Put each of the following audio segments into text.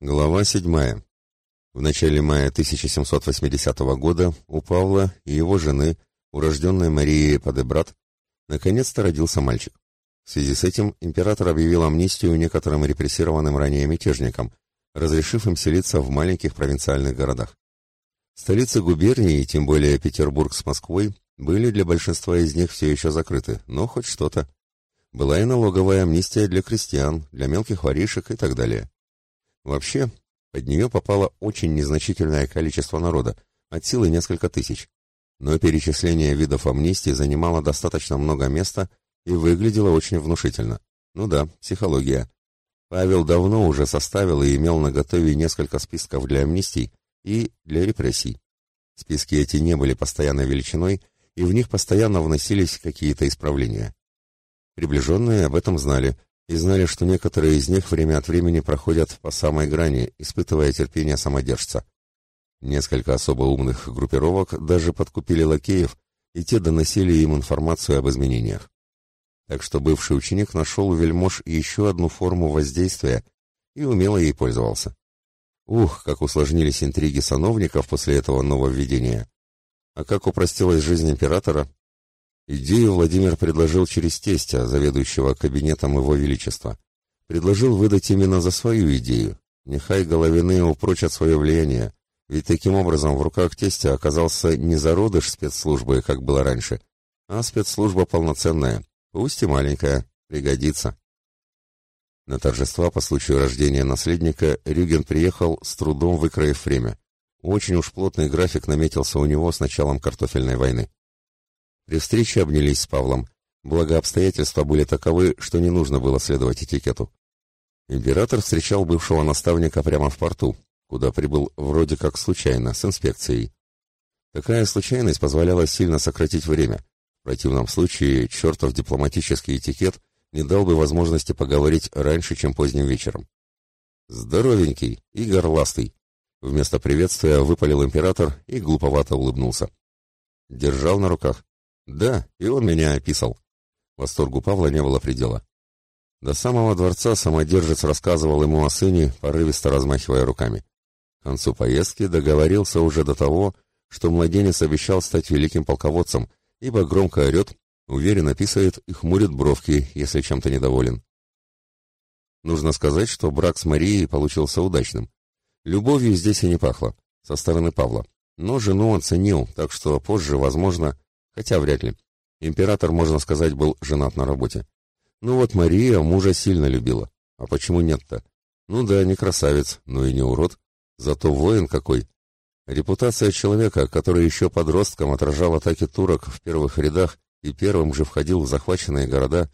Глава 7. В начале мая 1780 года у Павла и его жены, урожденной Марии Падебрат, наконец-то родился мальчик. В связи с этим император объявил амнистию некоторым репрессированным ранее мятежникам, разрешив им селиться в маленьких провинциальных городах. Столицы губернии, тем более Петербург с Москвой, были для большинства из них все еще закрыты, но хоть что-то. Была и налоговая амнистия для крестьян, для мелких воришек и так далее. Вообще, под нее попало очень незначительное количество народа, от силы несколько тысяч. Но перечисление видов амнистии занимало достаточно много места и выглядело очень внушительно. Ну да, психология. Павел давно уже составил и имел на готове несколько списков для амнистий и для репрессий. Списки эти не были постоянной величиной, и в них постоянно вносились какие-то исправления. Приближенные об этом знали, и знали, что некоторые из них время от времени проходят по самой грани, испытывая терпение самодержца. Несколько особо умных группировок даже подкупили лакеев, и те доносили им информацию об изменениях. Так что бывший ученик нашел у вельмож еще одну форму воздействия и умело ей пользовался. Ух, как усложнились интриги сановников после этого нововведения. А как упростилась жизнь императора, Идею Владимир предложил через тестя, заведующего кабинетом его величества. Предложил выдать именно за свою идею. Нехай Головины упрочат свое влияние, ведь таким образом в руках тестя оказался не зародыш спецслужбы, как было раньше, а спецслужба полноценная, пусть и маленькая, пригодится. На торжества по случаю рождения наследника Рюген приехал, с трудом выкроив время. Очень уж плотный график наметился у него с началом картофельной войны. При встрече обнялись с Павлом, благо обстоятельства были таковы, что не нужно было следовать этикету. Император встречал бывшего наставника прямо в порту, куда прибыл вроде как случайно, с инспекцией. Такая случайность позволяла сильно сократить время. В противном случае чертов дипломатический этикет не дал бы возможности поговорить раньше, чем поздним вечером. «Здоровенький и горластый!» Вместо приветствия выпалил император и глуповато улыбнулся. Держал на руках. Да, и он меня описал. Восторгу Павла не было предела. До самого дворца самодержец рассказывал ему о сыне, порывисто размахивая руками. К концу поездки договорился уже до того, что младенец обещал стать великим полководцем, ибо громко орет, уверенно писает и хмурит бровки, если чем-то недоволен. Нужно сказать, что брак с Марией получился удачным. Любовью здесь и не пахло, со стороны Павла. Но жену он ценил, так что позже, возможно, Хотя вряд ли. Император, можно сказать, был женат на работе. Ну вот Мария мужа сильно любила. А почему нет-то? Ну да, не красавец, но и не урод. Зато воин какой. Репутация человека, который еще подростком отражал атаки турок в первых рядах и первым же входил в захваченные города,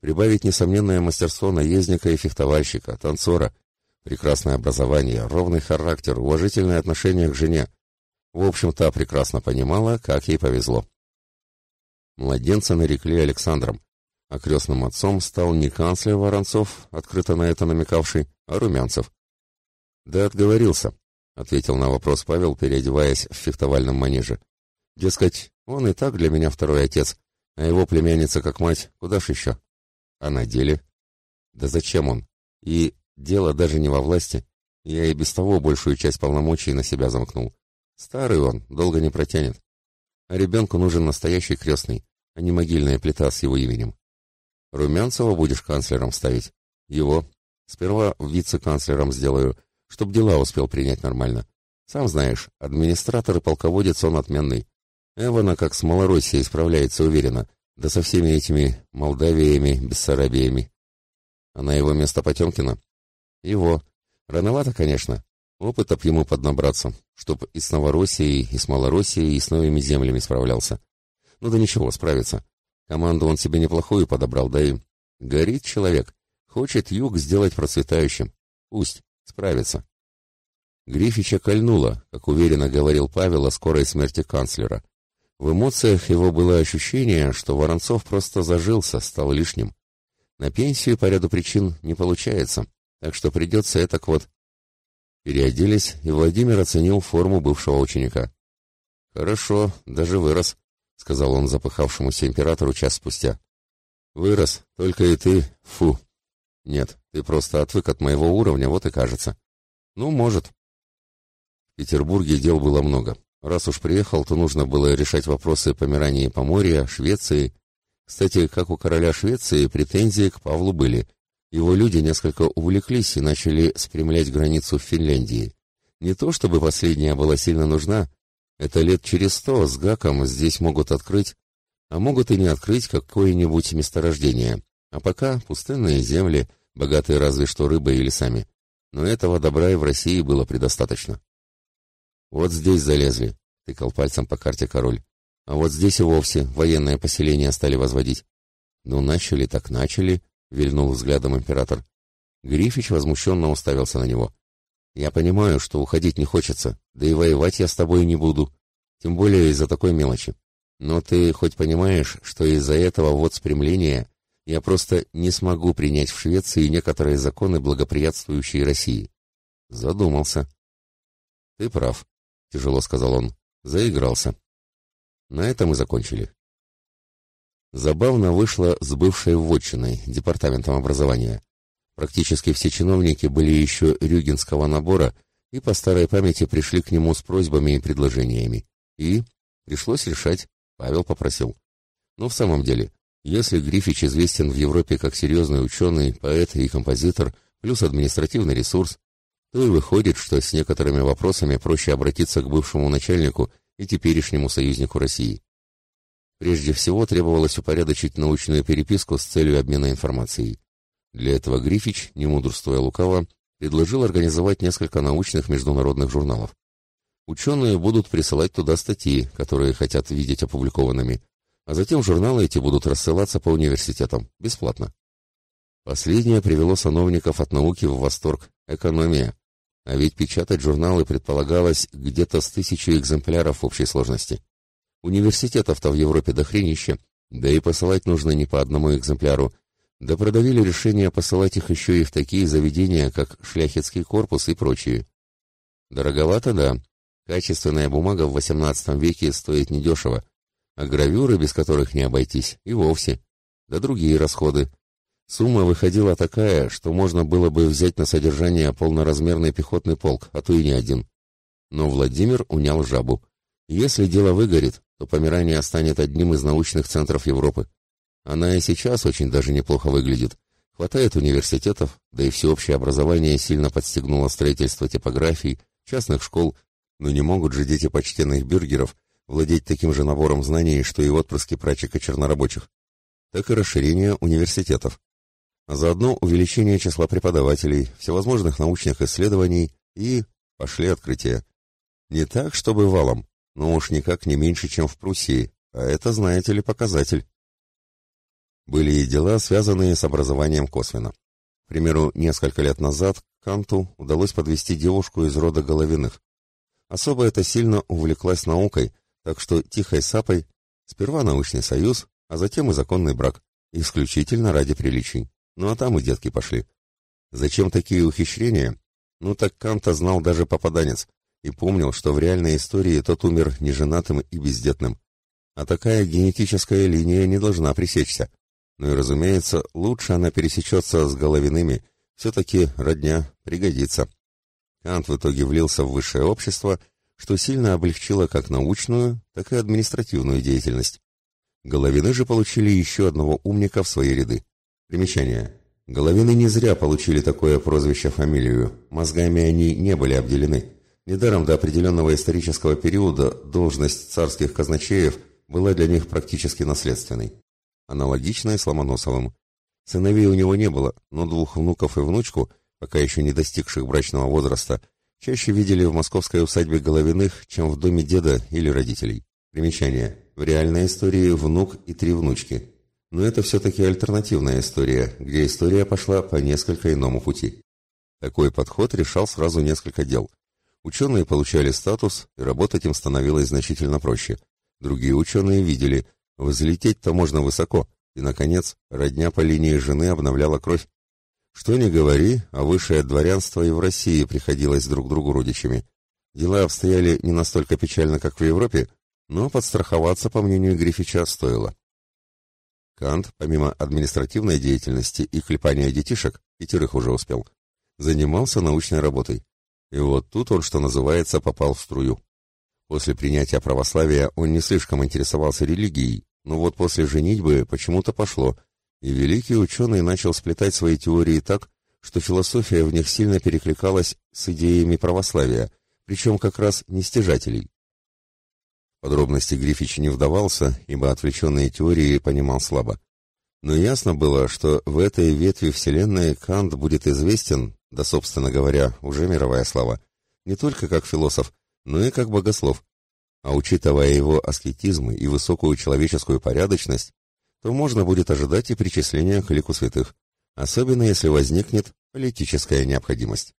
прибавить несомненное мастерство наездника и фехтовальщика, танцора, прекрасное образование, ровный характер, уважительное отношение к жене. В общем, та прекрасно понимала, как ей повезло. Младенца нарекли Александром, а крестным отцом стал не канцлер Воронцов, открыто на это намекавший, а Румянцев. «Да отговорился», — ответил на вопрос Павел, переодеваясь в фехтовальном манеже. «Дескать, он и так для меня второй отец, а его племянница как мать, куда ж еще?» «А на деле?» «Да зачем он? И дело даже не во власти. Я и без того большую часть полномочий на себя замкнул. Старый он, долго не протянет. А ребенку нужен настоящий крестный, а не могильная плита с его именем. Румянцева будешь канцлером ставить? Его. Сперва вице-канцлером сделаю, чтоб дела успел принять нормально. Сам знаешь, администратор и полководец он отменный. Эвана как с Малороссией справляется уверенно, да со всеми этими Молдавиями, Бессарабиями. А на его место Потемкина? Его. Рановато, конечно, Опыта б ему поднабраться, чтоб и с Новороссией, и с Малороссией, и с новыми землями справлялся. Ну да ничего, справится. Команду он себе неплохую подобрал, да и... Горит человек. Хочет юг сделать процветающим. Пусть, справится. Грифича кольнуло, как уверенно говорил Павел о скорой смерти канцлера. В эмоциях его было ощущение, что Воронцов просто зажился, стал лишним. На пенсию по ряду причин не получается, так что придется это вот Переоделись, и Владимир оценил форму бывшего ученика. «Хорошо, даже вырос», — сказал он запыхавшемуся императору час спустя. «Вырос, только и ты, фу». «Нет, ты просто отвык от моего уровня, вот и кажется». Ну, может. В Петербурге дел было много. Раз уж приехал, то нужно было решать вопросы Померании и Поморья, Швеции. Кстати, как у короля Швеции, претензии к Павлу были. Его люди несколько увлеклись и начали спрямлять границу в Финляндии. Не то чтобы последняя была сильно нужна, это лет через сто с Гаком здесь могут открыть, а могут и не открыть какое-нибудь месторождение. А пока пустынные земли, богатые разве что рыбой и лесами. Но этого добра и в России было предостаточно. «Вот здесь залезли», — тыкал пальцем по карте король. «А вот здесь и вовсе военное поселение стали возводить». «Ну, начали так начали», — вильнул взглядом император. Грифич возмущенно уставился на него. «Я понимаю, что уходить не хочется, да и воевать я с тобой не буду, тем более из-за такой мелочи. Но ты хоть понимаешь, что из-за этого вот спрямления я просто не смогу принять в Швеции некоторые законы, благоприятствующие России?» Задумался. «Ты прав тяжело сказал он. Заигрался. На этом и закончили. Забавно вышло с бывшей вотчиной, департаментом образования. Практически все чиновники были еще рюгенского набора и по старой памяти пришли к нему с просьбами и предложениями. И пришлось решать, Павел попросил. Но в самом деле, если Грифич известен в Европе как серьезный ученый, поэт и композитор, плюс административный ресурс, то и выходит, что с некоторыми вопросами проще обратиться к бывшему начальнику и теперешнему союзнику России. Прежде всего требовалось упорядочить научную переписку с целью обмена информацией. Для этого Грифич, не мудрствуя лукаво, предложил организовать несколько научных международных журналов. Ученые будут присылать туда статьи, которые хотят видеть опубликованными, а затем журналы эти будут рассылаться по университетам, бесплатно. Последнее привело сановников от науки в восторг. Экономия. А ведь печатать журналы предполагалось где-то с тысячи экземпляров общей сложности. Университетов-то в Европе дохренище, да и посылать нужно не по одному экземпляру. Да продавили решение посылать их еще и в такие заведения, как Шляхетский корпус и прочие. Дороговато, да. Качественная бумага в XVIII веке стоит недешево, а гравюры, без которых не обойтись, и вовсе. Да другие расходы. Сумма выходила такая, что можно было бы взять на содержание полноразмерный пехотный полк, а то и не один. Но Владимир унял жабу. Если дело выгорит, то Померания станет одним из научных центров Европы. Она и сейчас очень даже неплохо выглядит. Хватает университетов, да и всеобщее образование сильно подстегнуло строительство типографий, частных школ, но не могут же дети почтенных бюргеров владеть таким же набором знаний, что и отпрыски прачек и чернорабочих. Так и расширение университетов а заодно увеличение числа преподавателей, всевозможных научных исследований и пошли открытия. Не так, чтобы валом, но уж никак не меньше, чем в Пруссии, а это, знаете ли, показатель. Были и дела, связанные с образованием косвенно. К примеру, несколько лет назад Канту удалось подвести девушку из рода Головиных. Особо это сильно увлеклась наукой, так что тихой сапой сперва научный союз, а затем и законный брак, исключительно ради приличий. Ну а там и детки пошли. Зачем такие ухищрения? Ну так Канта знал даже попаданец и помнил, что в реальной истории тот умер неженатым и бездетным. А такая генетическая линия не должна пресечься. Ну и, разумеется, лучше она пересечется с головиными, все-таки родня пригодится. Кант в итоге влился в высшее общество, что сильно облегчило как научную, так и административную деятельность. Головины же получили еще одного умника в свои ряды. Примечание. Головины не зря получили такое прозвище-фамилию, мозгами они не были обделены. Недаром до определенного исторического периода должность царских казначеев была для них практически наследственной. Аналогично и с Ломоносовым. Сыновей у него не было, но двух внуков и внучку, пока еще не достигших брачного возраста, чаще видели в московской усадьбе Головиных, чем в доме деда или родителей. Примечание. В реальной истории внук и три внучки. Но это все-таки альтернативная история, где история пошла по несколько иному пути. Такой подход решал сразу несколько дел. Ученые получали статус, и работать им становилось значительно проще. Другие ученые видели, взлететь-то можно высоко, и, наконец, родня по линии жены обновляла кровь. Что ни говори, а высшее дворянство и в России приходилось друг другу родичами. Дела обстояли не настолько печально, как в Европе, но подстраховаться, по мнению Грифича, стоило. Кант, помимо административной деятельности и клепания детишек, пятерых уже успел, занимался научной работой. И вот тут он, что называется, попал в струю. После принятия православия он не слишком интересовался религией, но вот после женитьбы почему-то пошло, и великий ученый начал сплетать свои теории так, что философия в них сильно перекликалась с идеями православия, причем как раз не стяжателей. Подробности Грифич не вдавался, ибо отвлеченные теории понимал слабо. Но ясно было, что в этой ветви Вселенной Кант будет известен, да, собственно говоря, уже мировая слава, не только как философ, но и как богослов. А учитывая его аскетизм и высокую человеческую порядочность, то можно будет ожидать и причисления к лику святых, особенно если возникнет политическая необходимость.